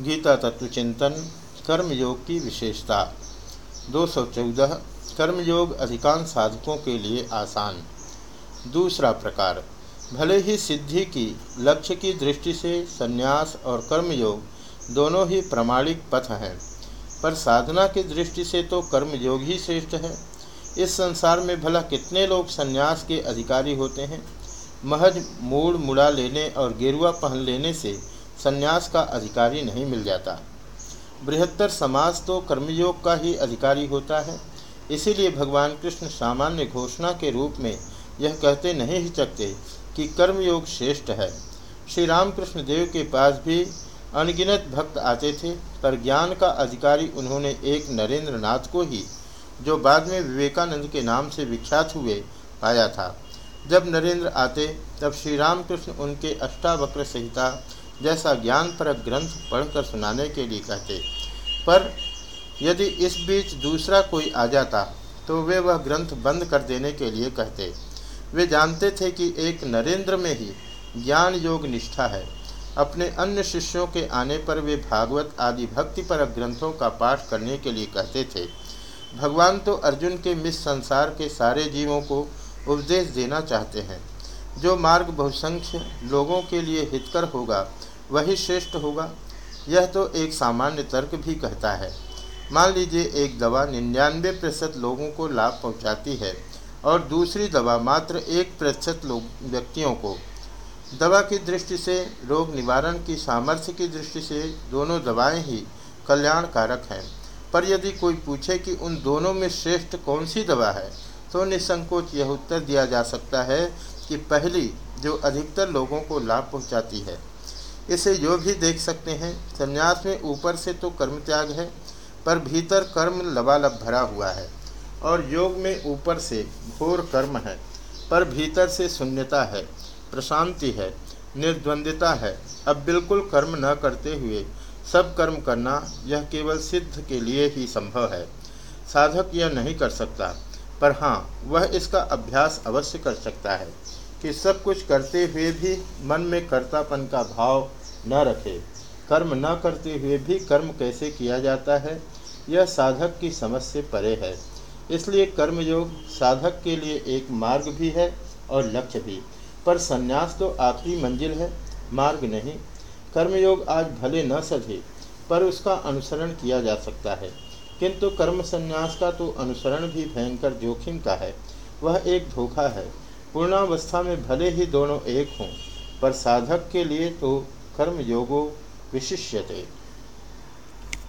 गीता तत्व चिंतन, कर्मयोग की विशेषता। 214 कर्मयोग अधिकांश साधकों के लिए आसान। दूसरा प्रकार, भले ही सिद्धि की, लक्ष्य की दृष्टि से संन्यास और कर्मयोग दोनों ही प्रमाणिक पथ हैं, पर साधना की दृष्टि से तो कर्मयोग ही श्रेष्ठ है। इस संसार में भला कितने लोग संन्यास के अधिकारी होते हैं? महज मूड मुड़ा लेने और गेरुआ पहन लेने से संन्यास का अधिकारी नहीं मिल जाता। बृहत्तर समाज तो कर्मयोग का ही अधिकारी होता है। इसीलिए भगवान कृष्ण सामान्य घोषणा के रूप में यह कहते नहीं ही सकते कि कर्मयोग श्रेष्ठ है। श्री रामकृष्ण देव के पास भी अनगिनत भक्त आते थे, पर ज्ञान का अधिकारी उन्होंने एक नरेंद्र नाथ को ही, जो बाद में विवेकानंद के नाम से विख्यात हुए, पाया था। जब नरेंद्र आते, तब श्री रामकृष्ण उनके अष्टावक्र संहिता जैसा ज्ञान परक ग्रंथ पढ़कर सुनाने के लिए कहते, पर यदि इस बीच दूसरा कोई आ जाता तो वे वह ग्रंथ बंद कर देने के लिए कहते। वे जानते थे कि एक नरेंद्र में ही ज्ञान योग निष्ठा है। अपने अन्य शिष्यों के आने पर वे भागवत आदि भक्तिपरक ग्रंथों का पाठ करने के लिए कहते थे। भगवान तो अर्जुन के मिस संसार के सारे जीवों को उपदेश देना चाहते हैं। जो मार्ग बहुसंख्य लोगों के लिए हितकर होगा, वही श्रेष्ठ होगा। यह तो एक सामान्य तर्क भी कहता है। मान लीजिए एक दवा निन्यानवे प्रतिशत लोगों को लाभ पहुंचाती है और दूसरी दवा मात्र एक प्रतिशत लोग, व्यक्तियों को। दवा की दृष्टि से, रोग निवारण की सामर्थ्य की दृष्टि से दोनों दवाएँ ही कल्याणकारक हैं। पर यदि कोई पूछे कि उन दोनों में श्रेष्ठ कौन सी दवा है तो निसंकोच यह उत्तर दिया जा सकता है कि पहली जो अधिकतर लोगों को लाभ पहुंचाती है, इसे यो भी देख सकते हैं। संन्यास में ऊपर से तो कर्म त्याग है, पर भीतर कर्म लबालब भरा हुआ है, और योग में ऊपर से घोर कर्म है, पर भीतर से शून्यता है, प्रशांति है, निर्द्वंदिता है। अब बिल्कुल कर्म न करते हुए सब कर्म करना यह केवल सिद्ध के लिए ही संभव है। साधक यह नहीं कर सकता। पर हाँ वह इसका अभ्यास अवश्य कर सकता है कि सब कुछ करते हुए भी मन में कर्तापन का भाव न रखे। कर्म न करते हुए भी कर्म कैसे किया जाता है? यह साधक की समझ से परे है। इसलिए कर्मयोग साधक के लिए एक मार्ग भी है और लक्ष्य भी। पर संन्यास तो आखिरी मंजिल है, मार्ग नहीं। कर्मयोग आज भले न सधे पर उसका अनुसरण किया जा सकता है। किंतु कर्म संन्यास का तो अनुसरण भी भयंकर जोखिम का है। वह एक धोखा है। पूर्णावस्था में भले ही दोनों एक हों, पर साधक के लिए तो कर्म योगो विशिष्यते।